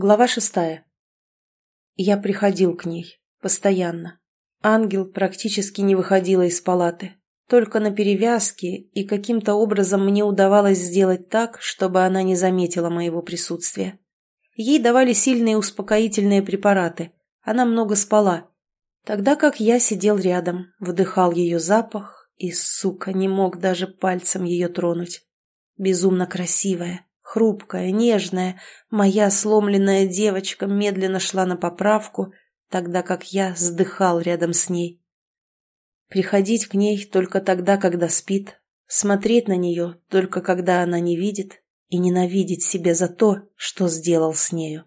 Глава шестая. Я приходил к ней. Постоянно. Ангел практически не выходила из палаты. Только на перевязке, и каким-то образом мне удавалось сделать так, чтобы она не заметила моего присутствия. Ей давали сильные успокоительные препараты. Она много спала. Тогда как я сидел рядом, вдыхал ее запах и, сука, не мог даже пальцем ее тронуть. Безумно красивая Хрупкая, нежная, моя сломленная девочка медленно шла на поправку, тогда как я сдыхал рядом с ней. Приходить к ней только тогда, когда спит, смотреть на нее только когда она не видит и ненавидеть себя за то, что сделал с нею.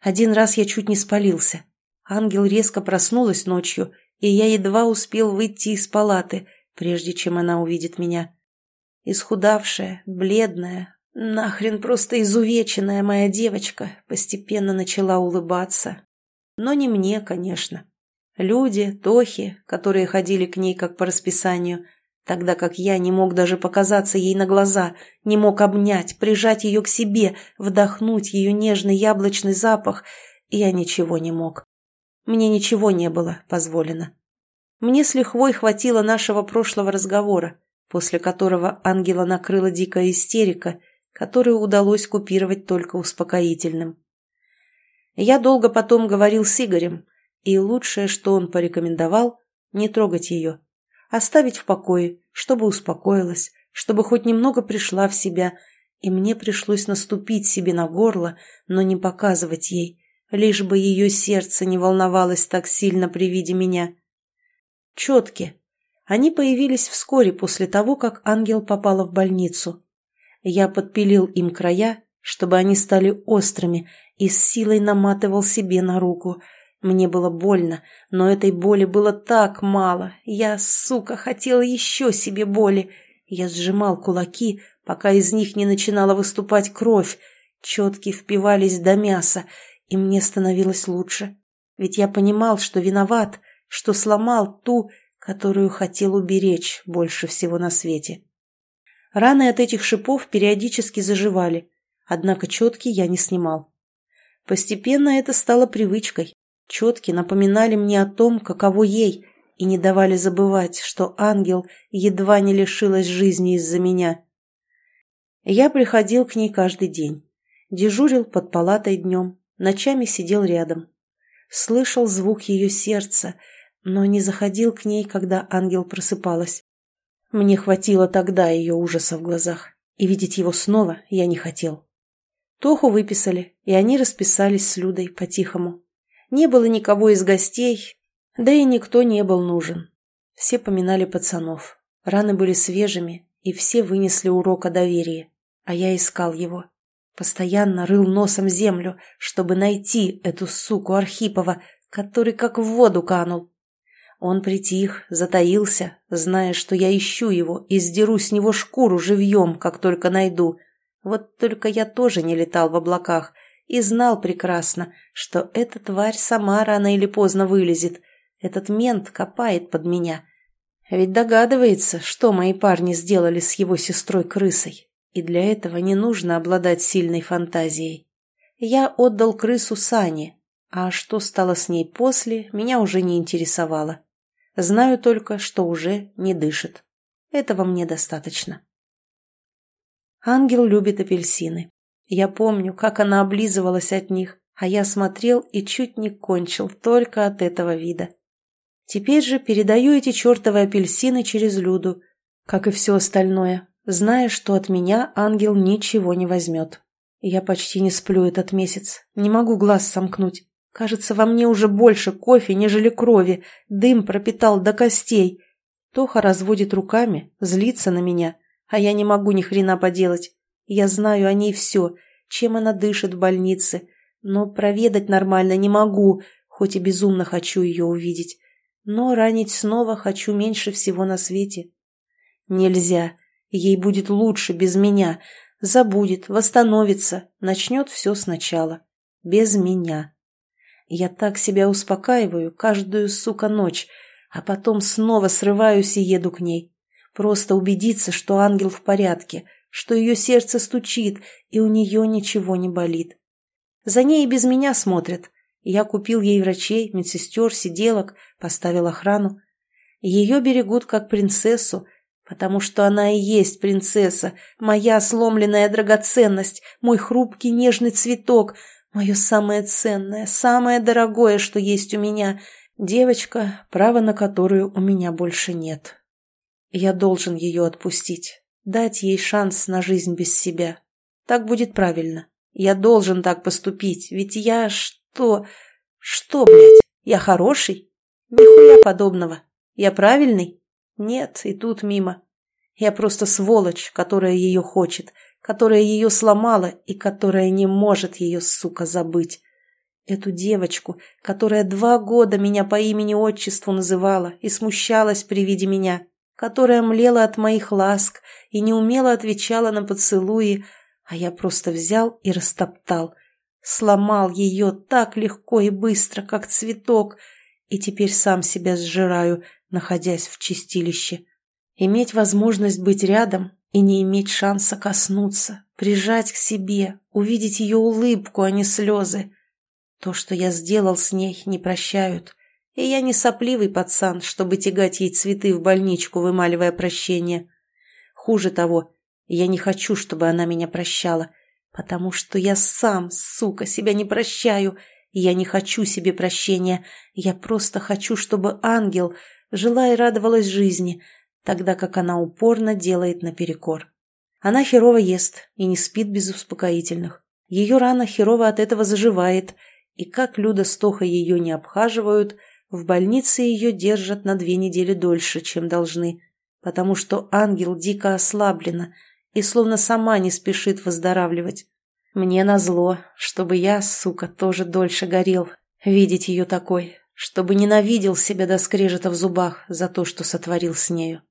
Один раз я чуть не спалился. Ангел резко проснулась ночью, и я едва успел выйти из палаты, прежде чем она увидит меня. Исхудавшая, бледная, Нахрен просто изувеченная моя девочка постепенно начала улыбаться. Но не мне, конечно. Люди, тохи, которые ходили к ней как по расписанию, тогда как я не мог даже показаться ей на глаза, не мог обнять, прижать ее к себе, вдохнуть ее нежный яблочный запах, я ничего не мог. Мне ничего не было позволено. Мне с лихвой хватило нашего прошлого разговора, после которого ангела накрыла дикая истерика – которую удалось купировать только успокоительным. Я долго потом говорил с Игорем, и лучшее, что он порекомендовал, не трогать ее, оставить в покое, чтобы успокоилась, чтобы хоть немного пришла в себя, и мне пришлось наступить себе на горло, но не показывать ей, лишь бы ее сердце не волновалось так сильно при виде меня. Четки. Они появились вскоре после того, как ангел попала в больницу. Я подпилил им края, чтобы они стали острыми, и с силой наматывал себе на руку. Мне было больно, но этой боли было так мало. Я, сука, хотела еще себе боли. Я сжимал кулаки, пока из них не начинала выступать кровь. Четки впивались до мяса, и мне становилось лучше. Ведь я понимал, что виноват, что сломал ту, которую хотел уберечь больше всего на свете. Раны от этих шипов периодически заживали, однако четки я не снимал. Постепенно это стало привычкой. Четки напоминали мне о том, каково ей, и не давали забывать, что ангел едва не лишилась жизни из-за меня. Я приходил к ней каждый день. Дежурил под палатой днем, ночами сидел рядом. Слышал звук ее сердца, но не заходил к ней, когда ангел просыпалась. Мне хватило тогда ее ужаса в глазах, и видеть его снова я не хотел. Тоху выписали, и они расписались с Людой по-тихому. Не было никого из гостей, да и никто не был нужен. Все поминали пацанов. Раны были свежими, и все вынесли урок о доверии, а я искал его. Постоянно рыл носом землю, чтобы найти эту суку Архипова, который как в воду канул. Он притих, затаился, зная, что я ищу его и сдеру с него шкуру живьем, как только найду. Вот только я тоже не летал в облаках и знал прекрасно, что эта тварь сама рано или поздно вылезет. Этот мент копает под меня. Ведь догадывается, что мои парни сделали с его сестрой-крысой. И для этого не нужно обладать сильной фантазией. Я отдал крысу Сане, а что стало с ней после, меня уже не интересовало. Знаю только, что уже не дышит. Этого мне достаточно. Ангел любит апельсины. Я помню, как она облизывалась от них, а я смотрел и чуть не кончил только от этого вида. Теперь же передаю эти чертовы апельсины через Люду, как и все остальное, зная, что от меня ангел ничего не возьмет. Я почти не сплю этот месяц, не могу глаз сомкнуть. Кажется, во мне уже больше кофе, нежели крови. Дым пропитал до костей. Тоха разводит руками, злится на меня, а я не могу ни хрена поделать. Я знаю о ней все, чем она дышит в больнице, но проведать нормально не могу, хоть и безумно хочу ее увидеть. Но ранить снова хочу меньше всего на свете. Нельзя. Ей будет лучше без меня. Забудет, восстановится, начнет все сначала. Без меня. Я так себя успокаиваю каждую, сука, ночь, а потом снова срываюсь и еду к ней. Просто убедиться, что ангел в порядке, что ее сердце стучит, и у нее ничего не болит. За ней и без меня смотрят. Я купил ей врачей, медсестер, сиделок, поставил охрану. Ее берегут как принцессу, потому что она и есть принцесса, моя сломленная драгоценность, мой хрупкий нежный цветок, мое самое ценное, самое дорогое, что есть у меня, девочка, право на которую у меня больше нет. Я должен ее отпустить, дать ей шанс на жизнь без себя. Так будет правильно. Я должен так поступить, ведь я что... Что, блядь, я хороший? Нихуя подобного. Я правильный? Нет, и тут мимо. Я просто сволочь, которая ее хочет, которая ее сломала и которая не может ее, сука, забыть. Эту девочку, которая два года меня по имени-отчеству называла и смущалась при виде меня, которая млела от моих ласк и неумело отвечала на поцелуи, а я просто взял и растоптал, сломал ее так легко и быстро, как цветок, и теперь сам себя сжираю, находясь в чистилище. Иметь возможность быть рядом и не иметь шанса коснуться, прижать к себе, увидеть ее улыбку, а не слезы. То, что я сделал с ней, не прощают. И я не сопливый пацан, чтобы тягать ей цветы в больничку, вымаливая прощение. Хуже того, я не хочу, чтобы она меня прощала, потому что я сам, сука, себя не прощаю, я не хочу себе прощения. Я просто хочу, чтобы ангел жила и радовалась жизни, тогда как она упорно делает наперекор. Она херово ест и не спит без успокоительных. Ее рана херово от этого заживает, и как Люда с ее не обхаживают, в больнице ее держат на две недели дольше, чем должны, потому что ангел дико ослаблена и словно сама не спешит выздоравливать. Мне назло, чтобы я, сука, тоже дольше горел, видеть ее такой, чтобы ненавидел себя до скрежета в зубах за то, что сотворил с нею.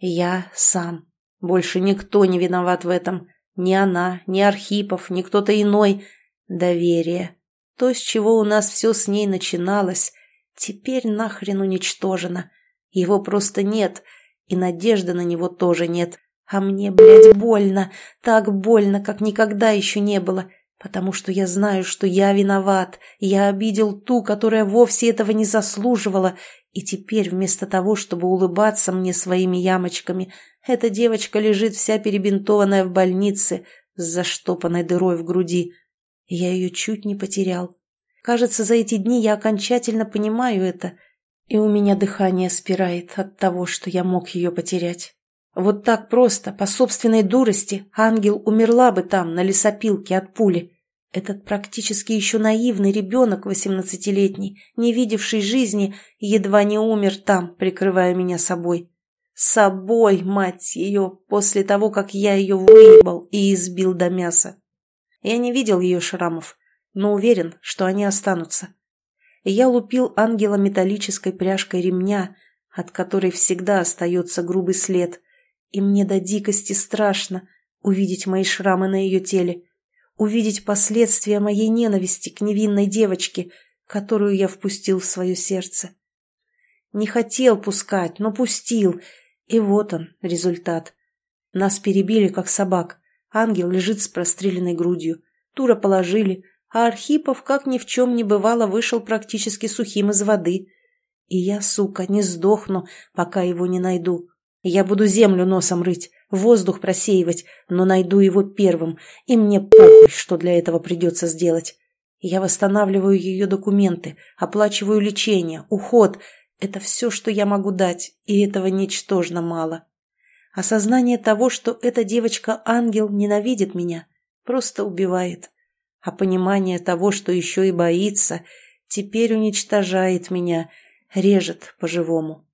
Я сам. Больше никто не виноват в этом. Ни она, ни Архипов, ни кто-то иной. Доверие. То, с чего у нас все с ней начиналось, теперь нахрен уничтожено. Его просто нет, и надежды на него тоже нет. А мне, блядь, больно. Так больно, как никогда еще не было потому что я знаю, что я виноват, я обидел ту, которая вовсе этого не заслуживала, и теперь вместо того, чтобы улыбаться мне своими ямочками, эта девочка лежит вся перебинтованная в больнице с заштопанной дырой в груди. Я ее чуть не потерял. Кажется, за эти дни я окончательно понимаю это, и у меня дыхание спирает от того, что я мог ее потерять. Вот так просто, по собственной дурости, ангел умерла бы там, на лесопилке от пули. Этот практически еще наивный ребенок, восемнадцатилетний, не видевший жизни, едва не умер там, прикрывая меня собой. Собой, мать ее, после того, как я ее выебал и избил до мяса. Я не видел ее шрамов, но уверен, что они останутся. Я лупил ангела металлической пряжкой ремня, от которой всегда остается грубый след – и мне до дикости страшно увидеть мои шрамы на ее теле, увидеть последствия моей ненависти к невинной девочке, которую я впустил в свое сердце. Не хотел пускать, но пустил, и вот он, результат. Нас перебили, как собак. Ангел лежит с простреленной грудью. Тура положили, а Архипов, как ни в чем не бывало, вышел практически сухим из воды. И я, сука, не сдохну, пока его не найду. Я буду землю носом рыть, воздух просеивать, но найду его первым, и мне похуй, что для этого придется сделать. Я восстанавливаю ее документы, оплачиваю лечение, уход. Это все, что я могу дать, и этого ничтожно мало. Осознание того, что эта девочка-ангел ненавидит меня, просто убивает. А понимание того, что еще и боится, теперь уничтожает меня, режет по-живому.